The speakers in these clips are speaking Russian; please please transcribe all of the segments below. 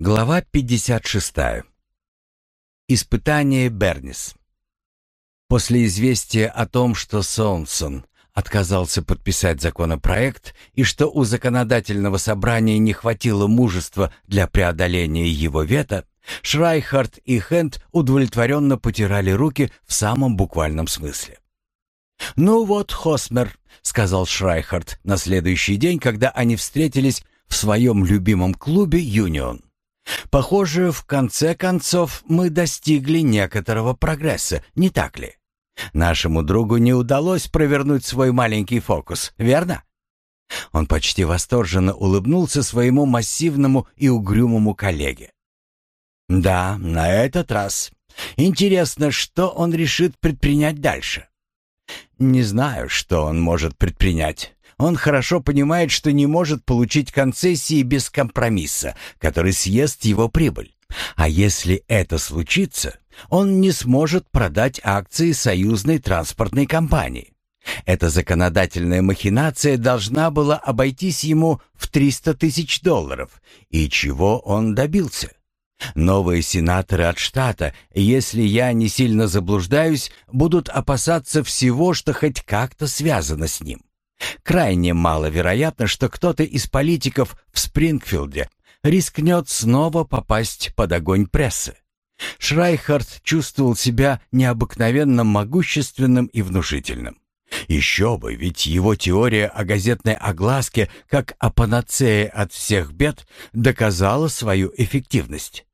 Глава 56. Испытание Бернис. После известия о том, что Суонсон отказался подписать законопроект и что у законодательного собрания не хватило мужества для преодоления его вето, Шрайхард и Хенд удовлетворенно потирали руки в самом буквальном смысле. «Ну вот, Хосмер», — сказал Шрайхард на следующий день, когда они встретились в своем любимом клубе «Юнион». Похоже, в конце концов мы достигли некоторого прогресса, не так ли? Нашему другу не удалось провернуть свой маленький фокус, верно? Он почти восторженно улыбнулся своему массивному и угрюмому коллеге. Да, на этот раз. Интересно, что он решит предпринять дальше? Не знаю, что он может предпринять. Он хорошо понимает, что не может получить концессии без компромисса, который съест его прибыль. А если это случится, он не сможет продать акции союзной транспортной компании. Эта законодательная махинация должна была обойтись ему в 300 тысяч долларов. И чего он добился? Новые сенаторы от штата, если я не сильно заблуждаюсь, будут опасаться всего, что хоть как-то связано с ним. Крайне маловероятно, что кто-то из политиков в Спрингфилде рискнет снова попасть под огонь прессы. Шрайхард чувствовал себя необыкновенно могущественным и внушительным. Еще бы, ведь его теория о газетной огласке как о панацее от всех бед доказала свою эффективность.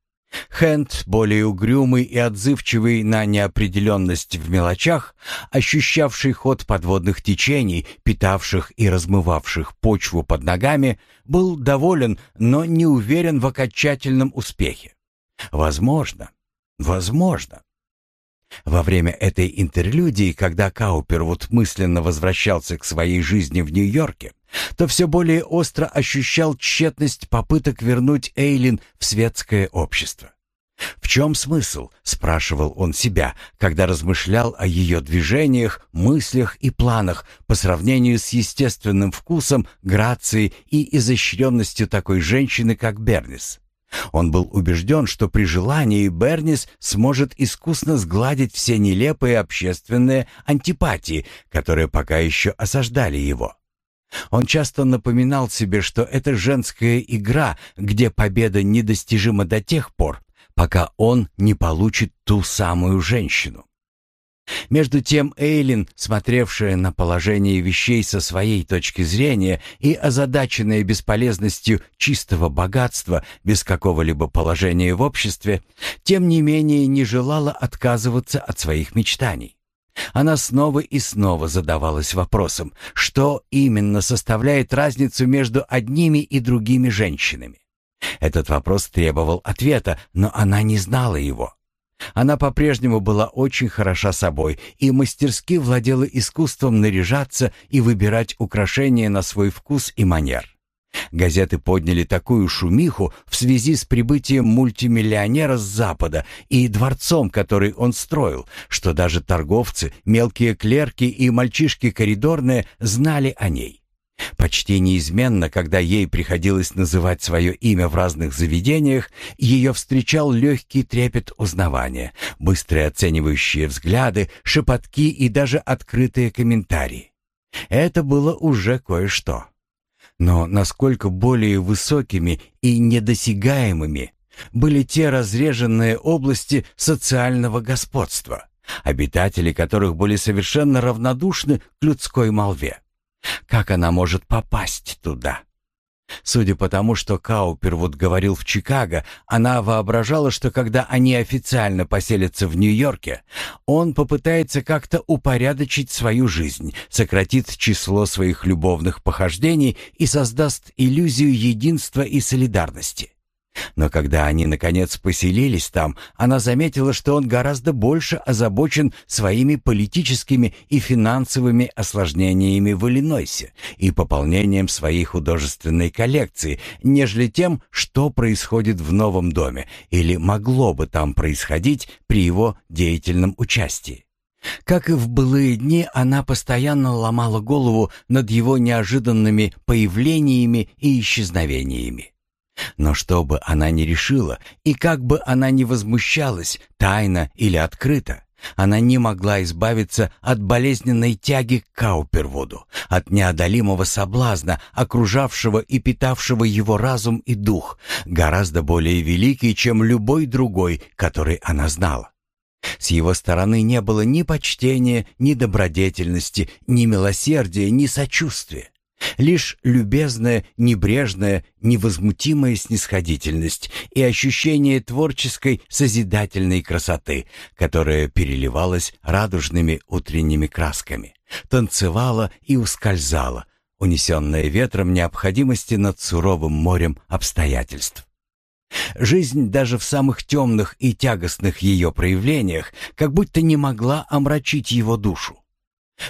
Хэнд, более угрюмый и отзывчивый на неопределенность в мелочах, ощущавший ход подводных течений, питавших и размывавших почву под ногами, был доволен, но не уверен в окончательном успехе. Возможно, возможно. Во время этой интерлюдии, когда Каупервуд мысленно возвращался к своей жизни в Нью-Йорке, то все более остро ощущал тщетность попыток вернуть Эйлин в светское общество. «В чем смысл?» — спрашивал он себя, когда размышлял о ее движениях, мыслях и планах по сравнению с естественным вкусом, грацией и изощренностью такой женщины, как Бернис. Он был убежден, что при желании Бернис сможет искусно сгладить все нелепые общественные антипатии, которые пока еще осаждали его. Он часто напоминал себе, что это женская игра, где победа недостижима до тех пор, пока он не получит ту самую женщину. Между тем Эйлин, смотревшая на положение вещей со своей точки зрения и озадаченная бесполезностью чистого богатства без какого-либо положения в обществе, тем не менее не желала отказываться от своих мечтаний. Она снова и снова задавалась вопросом, что именно составляет разницу между одними и другими женщинами. Этот вопрос требовал ответа, но она не знала его. Она по-прежнему была очень хороша собой и мастерски владела искусством наряжаться и выбирать украшения на свой вкус и манер. Газеты подняли такую шумиху в связи с прибытием мультимиллионера с Запада и дворцом, который он строил, что даже торговцы, мелкие клерки и мальчишки коридорные знали о ней. Почти неизменно, когда ей приходилось называть свое имя в разных заведениях, ее встречал легкий трепет узнавания, быстрые оценивающие взгляды, шепотки и даже открытые комментарии. Это было уже кое-что. Но насколько более высокими и недосягаемыми были те разреженные области социального господства, обитатели которых были совершенно равнодушны к людской молве. Как она может попасть туда? Судя по тому, что Каупервуд говорил в Чикаго, она воображала, что когда они официально поселятся в Нью-Йорке, он попытается как-то упорядочить свою жизнь, сократит число своих любовных похождений и создаст иллюзию единства и солидарности. Но когда они, наконец, поселились там, она заметила, что он гораздо больше озабочен своими политическими и финансовыми осложнениями в Иллинойсе и пополнением своей художественной коллекции, нежели тем, что происходит в новом доме или могло бы там происходить при его деятельном участии. Как и в былые дни, она постоянно ломала голову над его неожиданными появлениями и исчезновениями. Но что бы она ни решила, и как бы она ни возмущалась, тайно или открыто, она не могла избавиться от болезненной тяги к Каупервуду, от неодолимого соблазна, окружавшего и питавшего его разум и дух, гораздо более великий, чем любой другой, который она знала. С его стороны не было ни почтения, ни добродетельности, ни милосердия, ни сочувствия. Лишь любезная, небрежная, невозмутимая снисходительность и ощущение творческой созидательной красоты, которая переливалась радужными утренними красками, танцевала и ускользала, унесенная ветром необходимости над суровым морем обстоятельств. Жизнь даже в самых темных и тягостных ее проявлениях как будто не могла омрачить его душу.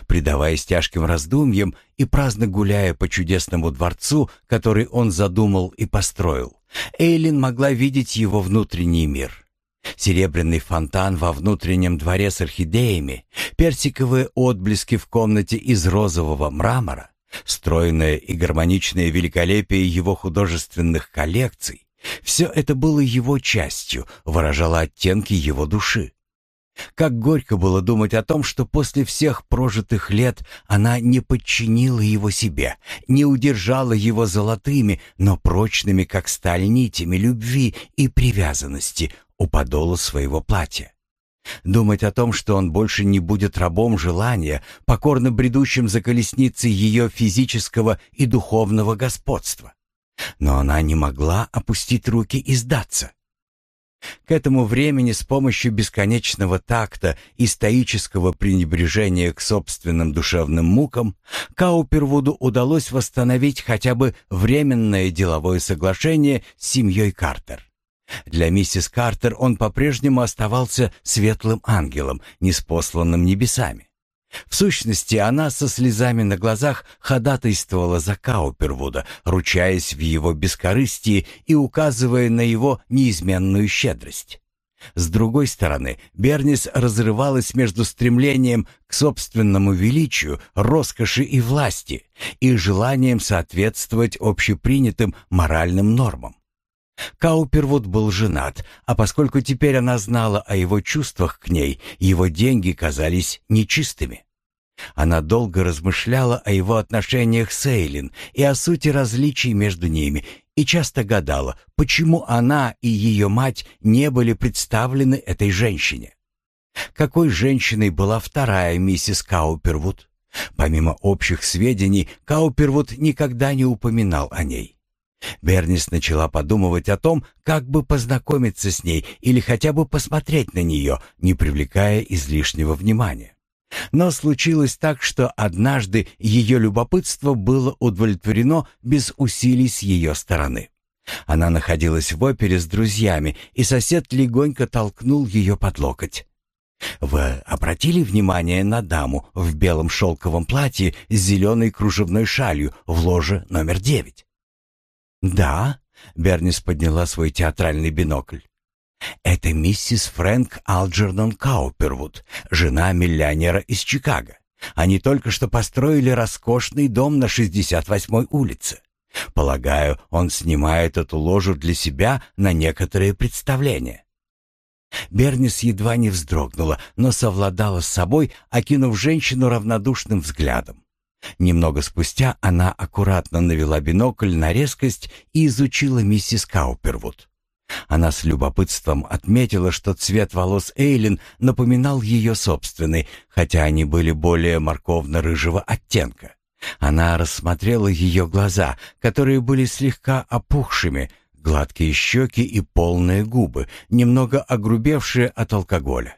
Предаваясь тяжким раздумьям и праздно гуляя по чудесному дворцу, который он задумал и построил, Эйлин могла видеть его внутренний мир. Серебряный фонтан во внутреннем дворе с орхидеями, персиковые отблески в комнате из розового мрамора, стройное и гармоничное великолепие его художественных коллекций, все это было его частью, выражало оттенки его души. Как горько было думать о том, что после всех прожитых лет она не подчинила его себе, не удержала его золотыми, но прочными, как сталь, нитями любви и привязанности у подола своего платья. Думать о том, что он больше не будет рабом желания, покорно бредущим за колесницей ее физического и духовного господства. Но она не могла опустить руки и сдаться. К этому времени с помощью бесконечного такта и стоического пренебрежения к собственным душевным мукам Каупервуду удалось восстановить хотя бы временное деловое соглашение с семьей Картер. Для миссис Картер он по-прежнему оставался светлым ангелом, неспосланным небесами. В сущности, она со слезами на глазах ходатайствовала за Каупервуда, ручаясь в его бескорыстии и указывая на его неизменную щедрость. С другой стороны, Бернис разрывалась между стремлением к собственному величию, роскоши и власти и желанием соответствовать общепринятым моральным нормам. Каупервуд был женат, а поскольку теперь она знала о его чувствах к ней, его деньги казались нечистыми. Она долго размышляла о его отношениях с Эйлин и о сути различий между ними, и часто гадала, почему она и ее мать не были представлены этой женщине. Какой женщиной была вторая миссис Каупервуд? Помимо общих сведений, Каупервуд никогда не упоминал о ней. Бернис начала подумывать о том, как бы познакомиться с ней или хотя бы посмотреть на нее, не привлекая излишнего внимания. Но случилось так, что однажды ее любопытство было удовлетворено без усилий с ее стороны. Она находилась в опере с друзьями, и сосед легонько толкнул ее под локоть. «Вы обратили внимание на даму в белом шелковом платье с зеленой кружевной шалью в ложе номер девять?» «Да», — Бернис подняла свой театральный бинокль. Это миссис Фрэнк Алджернон Каупервуд, жена миллионера из Чикаго. Они только что построили роскошный дом на 68-й улице. Полагаю, он снимает эту ложу для себя на некоторые представления. Бернис едва не вздрогнула, но совладала с собой, окинув женщину равнодушным взглядом. Немного спустя она аккуратно навела бинокль на резкость и изучила миссис Каупервуд. Она с любопытством отметила, что цвет волос Эйлин напоминал ее собственный, хотя они были более морковно-рыжего оттенка. Она рассмотрела ее глаза, которые были слегка опухшими, гладкие щеки и полные губы, немного огрубевшие от алкоголя.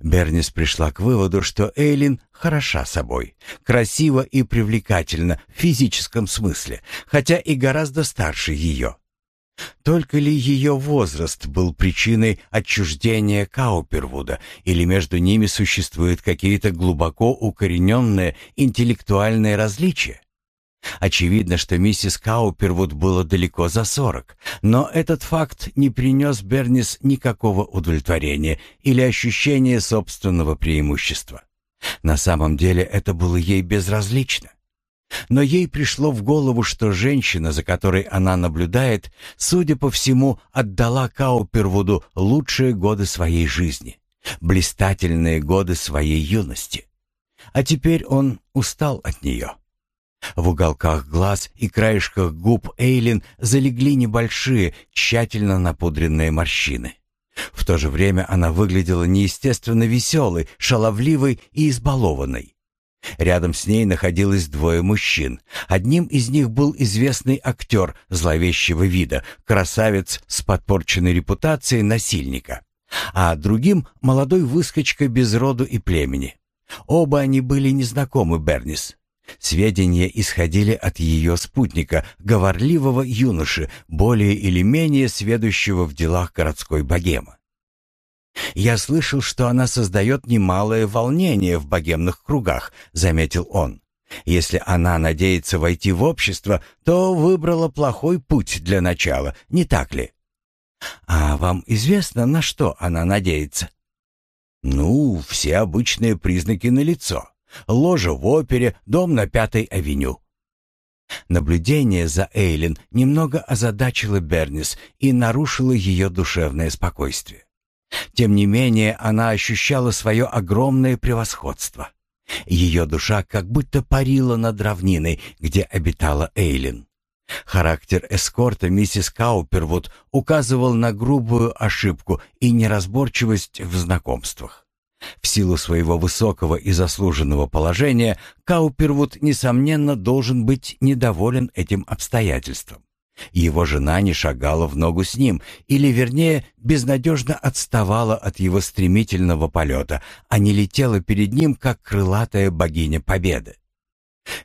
Бернис пришла к выводу, что Эйлин хороша собой, красива и привлекательна в физическом смысле, хотя и гораздо старше ее. Только ли ее возраст был причиной отчуждения Каупервуда, или между ними существуют какие-то глубоко укорененные интеллектуальные различия? Очевидно, что миссис Каупервуд было далеко за сорок, но этот факт не принес Бернис никакого удовлетворения или ощущения собственного преимущества. На самом деле это было ей безразлично. Но ей пришло в голову, что женщина, за которой она наблюдает, судя по всему, отдала Каупервуду лучшие годы своей жизни, блистательные годы своей юности. А теперь он устал от нее. В уголках глаз и краешках губ Эйлин залегли небольшие, тщательно напудренные морщины. В то же время она выглядела неестественно веселой, шаловливой и избалованной. Рядом с ней находилось двое мужчин. Одним из них был известный актер зловещего вида, красавец с подпорченной репутацией насильника, а другим — молодой выскочка без роду и племени. Оба они были незнакомы Бернис. Сведения исходили от ее спутника, говорливого юноши, более или менее сведущего в делах городской богемы. «Я слышал, что она создает немалое волнение в богемных кругах», — заметил он. «Если она надеется войти в общество, то выбрала плохой путь для начала, не так ли?» «А вам известно, на что она надеется?» «Ну, все обычные признаки налицо. Ложа в опере, дом на Пятой авеню». Наблюдение за Эйлин немного озадачило Бернис и нарушило ее душевное спокойствие. Тем не менее, она ощущала свое огромное превосходство. Ее душа как будто парила над равниной, где обитала Эйлин. Характер эскорта миссис Каупервуд указывал на грубую ошибку и неразборчивость в знакомствах. В силу своего высокого и заслуженного положения Каупервуд, несомненно, должен быть недоволен этим обстоятельством. Его жена не шагала в ногу с ним, или, вернее, безнадежно отставала от его стремительного полета, а не летела перед ним, как крылатая богиня Победы.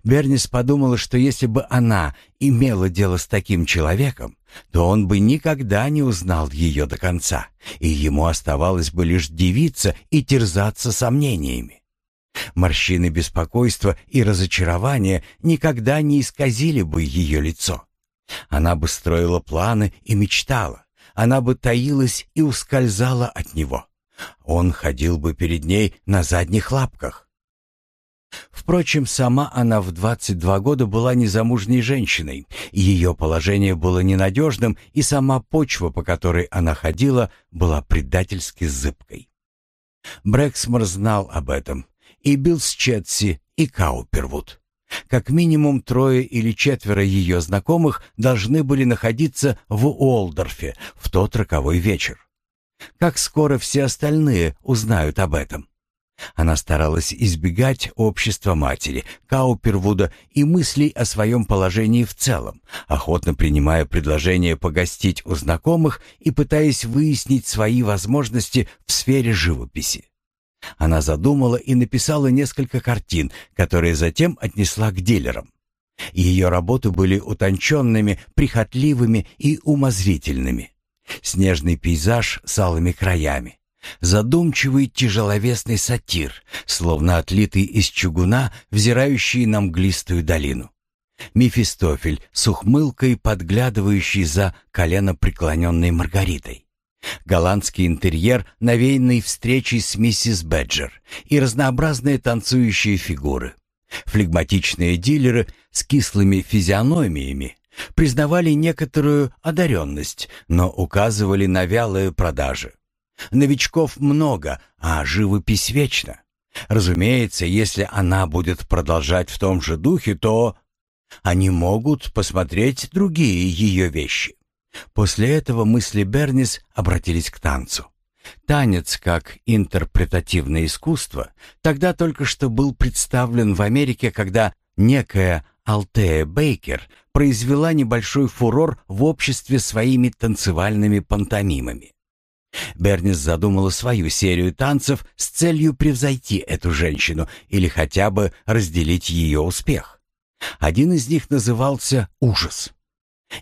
Бернис подумала, что если бы она имела дело с таким человеком, то он бы никогда не узнал ее до конца, и ему оставалось бы лишь дивиться и терзаться сомнениями. Морщины беспокойства и разочарования никогда не исказили бы ее лицо. Она бы строила планы и мечтала. Она бы таилась и ускользала от него. Он ходил бы перед ней на задних лапках. Впрочем, сама она в 22 года была незамужней женщиной, ее положение было ненадежным, и сама почва, по которой она ходила, была предательски зыбкой. Брэксмор знал об этом, и Билс Чедси, и Каупервуд. Как минимум трое или четверо ее знакомых должны были находиться в Уолдорфе в тот роковой вечер. Как скоро все остальные узнают об этом? Она старалась избегать общества матери, Каупервуда и мыслей о своем положении в целом, охотно принимая предложение погостить у знакомых и пытаясь выяснить свои возможности в сфере живописи. Она задумала и написала несколько картин, которые затем отнесла к дилерам. Ее работы были утонченными, прихотливыми и умозрительными. Снежный пейзаж с алыми краями. Задумчивый тяжеловесный сатир, словно отлитый из чугуна, взирающий на мглистую долину. Мефистофель с ухмылкой, подглядывающий за колено преклоненной Маргаритой. Голландский интерьер, навеянный встречей с миссис Бэджер и разнообразные танцующие фигуры. Флегматичные дилеры с кислыми физиономиями признавали некоторую одаренность, но указывали на вялые продажи. Новичков много, а живопись вечна. Разумеется, если она будет продолжать в том же духе, то они могут посмотреть другие ее вещи. После этого мысли Бернис обратились к танцу. Танец как интерпретативное искусство тогда только что был представлен в Америке, когда некая Алтея Бейкер произвела небольшой фурор в обществе своими танцевальными пантомимами. Бернис задумала свою серию танцев с целью превзойти эту женщину или хотя бы разделить ее успех. Один из них назывался «Ужас».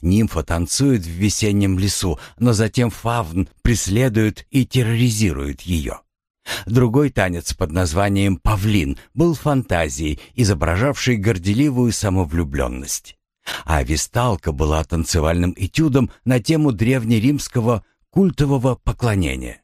Нимфа танцует в весеннем лесу, но затем фавн преследует и терроризирует ее. Другой танец под названием «Павлин» был фантазией, изображавшей горделивую самовлюбленность. А висталка была танцевальным этюдом на тему древнеримского культового поклонения.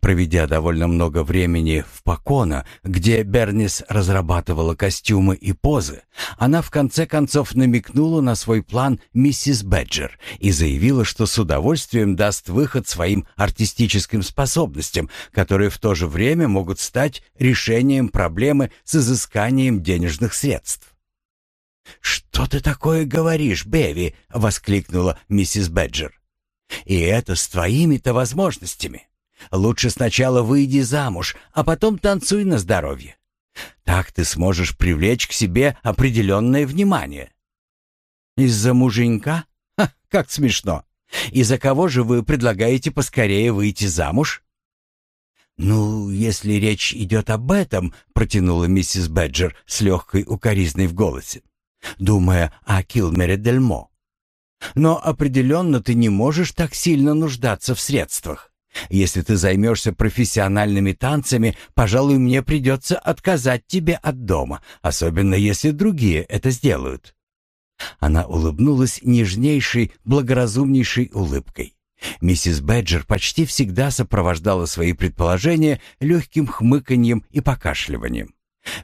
Проведя довольно много времени в Покона, где Бернис разрабатывала костюмы и позы, она в конце концов намекнула на свой план миссис Бэджер и заявила, что с удовольствием даст выход своим артистическим способностям, которые в то же время могут стать решением проблемы с изысканием денежных средств. «Что ты такое говоришь, Беви?» — воскликнула миссис Бэджер. «И это с твоими-то возможностями. Лучше сначала выйди замуж, а потом танцуй на здоровье. Так ты сможешь привлечь к себе определенное внимание». «Из-за муженька? Ха, как смешно! И за кого же вы предлагаете поскорее выйти замуж?» «Ну, если речь идет об этом», — протянула миссис Бэджер с легкой укоризной в голосе, думая о Килмере Дельмо. «Но определенно ты не можешь так сильно нуждаться в средствах. Если ты займешься профессиональными танцами, пожалуй, мне придется отказать тебе от дома, особенно если другие это сделают». Она улыбнулась нежнейшей, благоразумнейшей улыбкой. Миссис Бэджер почти всегда сопровождала свои предположения легким хмыканьем и покашливанием.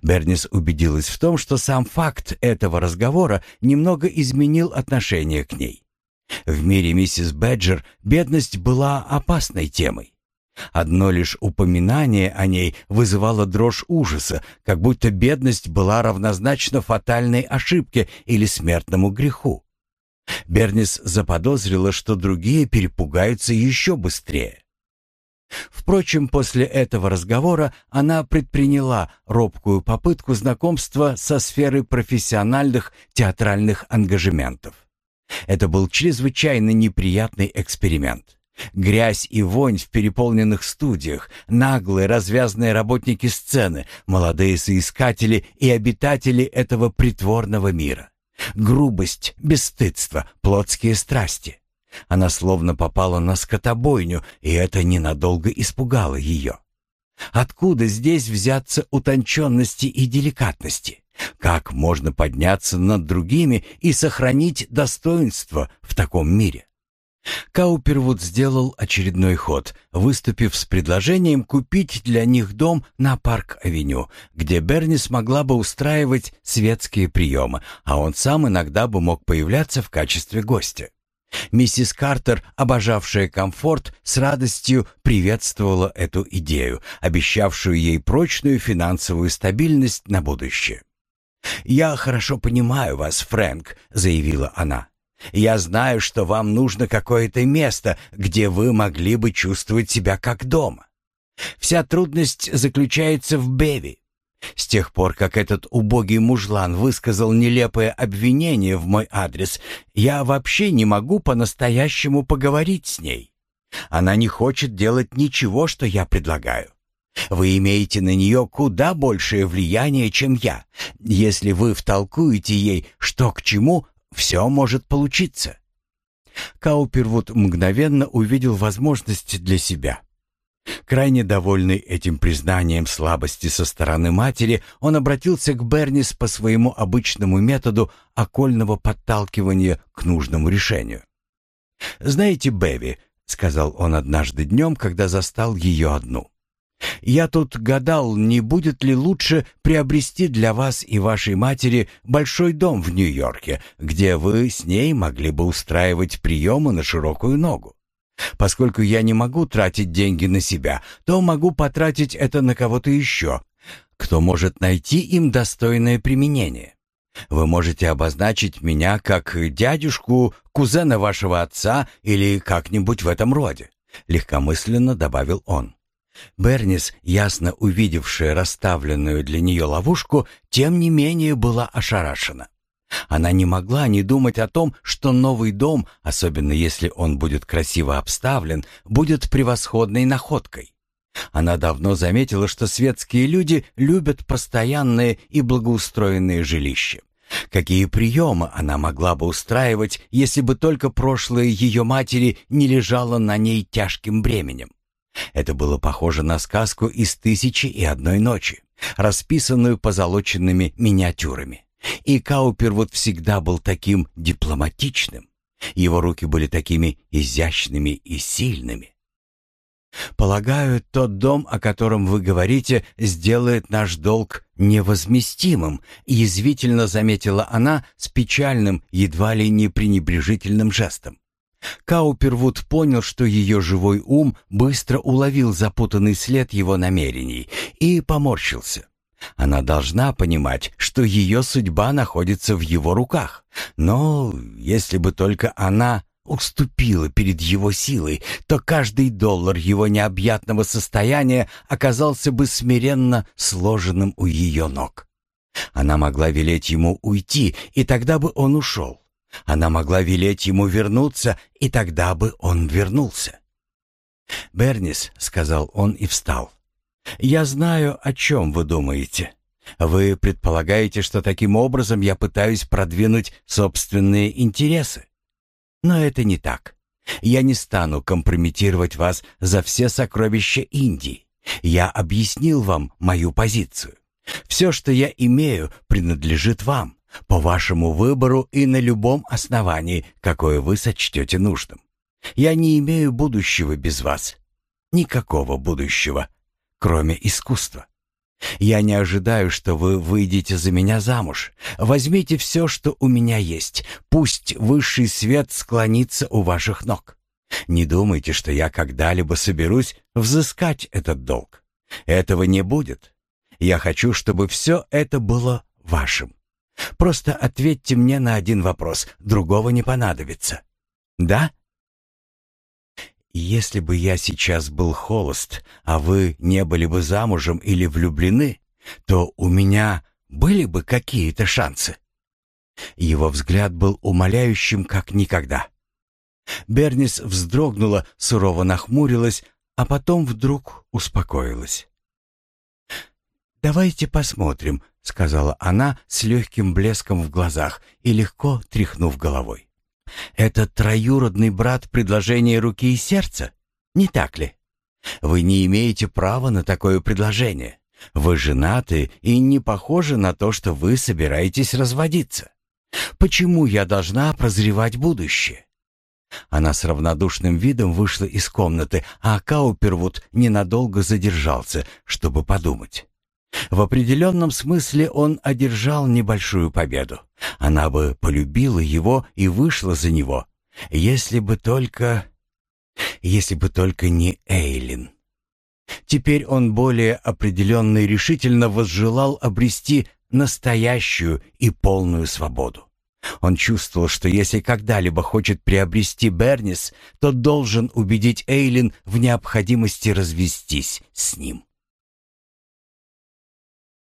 Бернис убедилась в том, что сам факт этого разговора немного изменил отношение к ней. В мире миссис Бэджер бедность была опасной темой. Одно лишь упоминание о ней вызывало дрожь ужаса, как будто бедность была равнозначна фатальной ошибке или смертному греху. Бернис заподозрила, что другие перепугаются еще быстрее. Впрочем, после этого разговора она предприняла робкую попытку знакомства со сферой профессиональных театральных ангажементов. Это был чрезвычайно неприятный эксперимент. Грязь и вонь в переполненных студиях, наглые развязные работники сцены, молодые соискатели и обитатели этого притворного мира. Грубость, бесстыдство, плотские страсти. Она словно попала на скотобойню, и это ненадолго испугало ее. Откуда здесь взяться утонченности и деликатности? Как можно подняться над другими и сохранить достоинство в таком мире? Каупервуд сделал очередной ход, выступив с предложением купить для них дом на Парк-авеню, где Берни смогла бы устраивать светские приемы, а он сам иногда бы мог появляться в качестве гостя. Миссис Картер, обожавшая комфорт, с радостью приветствовала эту идею, обещавшую ей прочную финансовую стабильность на будущее. «Я хорошо понимаю вас, Фрэнк», — заявила она. «Я знаю, что вам нужно какое-то место, где вы могли бы чувствовать себя как дома. Вся трудность заключается в Беви. С тех пор, как этот убогий мужлан высказал нелепое обвинение в мой адрес, я вообще не могу по-настоящему поговорить с ней. Она не хочет делать ничего, что я предлагаю. Вы имеете на нее куда большее влияние, чем я. Если вы втолкуете ей, что к чему, все может получиться». Каупервуд мгновенно увидел возможность для себя. Крайне довольный этим признанием слабости со стороны матери, он обратился к Бернис по своему обычному методу окольного подталкивания к нужному решению. «Знаете, Бэви», — сказал он однажды днем, когда застал ее одну, «я тут гадал, не будет ли лучше приобрести для вас и вашей матери большой дом в Нью-Йорке, где вы с ней могли бы устраивать приемы на широкую ногу. Поскольку я не могу тратить деньги на себя, то могу потратить это на кого-то еще, кто может найти им достойное применение. Вы можете обозначить меня как дядюшку, кузена вашего отца или как-нибудь в этом роде», — легкомысленно добавил он. Бернис, ясно увидевшая расставленную для нее ловушку, тем не менее была ошарашена. Она не могла не думать о том, что новый дом, особенно если он будет красиво обставлен, будет превосходной находкой. Она давно заметила, что светские люди любят постоянные и благоустроенные жилища. Какие приемы она могла бы устраивать, если бы только прошлое ее матери не лежало на ней тяжким бременем? Это было похоже на сказку из «Тысячи и одной ночи», расписанную позолоченными миниатюрами. И Каупер вот всегда был таким дипломатичным. Его руки были такими изящными и сильными. Полагаю, тот дом, о котором вы говорите, сделает наш долг невозместимым, язвительно заметила она с печальным, едва ли не пренебрежительным жестом. Каупервуд понял, что ее живой ум быстро уловил запутанный след его намерений и поморщился. Она должна понимать, что ее судьба находится в его руках. Но если бы только она уступила перед его силой, то каждый доллар его необъятного состояния оказался бы смиренно сложенным у ее ног. Она могла велеть ему уйти, и тогда бы он ушел. Она могла велеть ему вернуться, и тогда бы он вернулся. «Бернис», — сказал он и встал, — «я знаю, о чем вы думаете. Вы предполагаете, что таким образом я пытаюсь продвинуть собственные интересы. Но это не так. Я не стану компрометировать вас за все сокровища Индии. Я объяснил вам мою позицию. Все, что я имею, принадлежит вам, по вашему выбору и на любом основании, какое вы сочтете нужным. Я не имею будущего без вас. Никакого будущего, кроме искусства. Я не ожидаю, что вы выйдете за меня замуж. Возьмите все, что у меня есть. Пусть высший свет склонится у ваших ног. Не думайте, что я когда-либо соберусь взыскать этот долг. Этого не будет. Я хочу, чтобы все это было вашим. Просто ответьте мне на один вопрос, другого не понадобится. Да? Если бы я сейчас был холост, а вы не были бы замужем или влюблены, то у меня были бы какие-то шансы. Его взгляд был умоляющим, как никогда. Бернис вздрогнула, сурово нахмурилась, а потом вдруг успокоилась. «Давайте посмотрим», — сказала она с легким блеском в глазах и легко тряхнув головой. Это троюродный брат предложения руки и сердца, не так ли? Вы не имеете права на такое предложение. Вы женаты и не похожи на то, что вы собираетесь разводиться. Почему я должна прозревать будущее? Она с равнодушным видом вышла из комнаты, а Каупервуд ненадолго задержался, чтобы подумать. В определенном смысле он одержал небольшую победу. Она бы полюбила его и вышла за него, если бы только... если бы только не Эйлин. Теперь он более определенно и решительно возжелал обрести настоящую и полную свободу. Он чувствовал, что если когда-либо хочет приобрести Бернис, то должен убедить Эйлин в необходимости развестись с ним.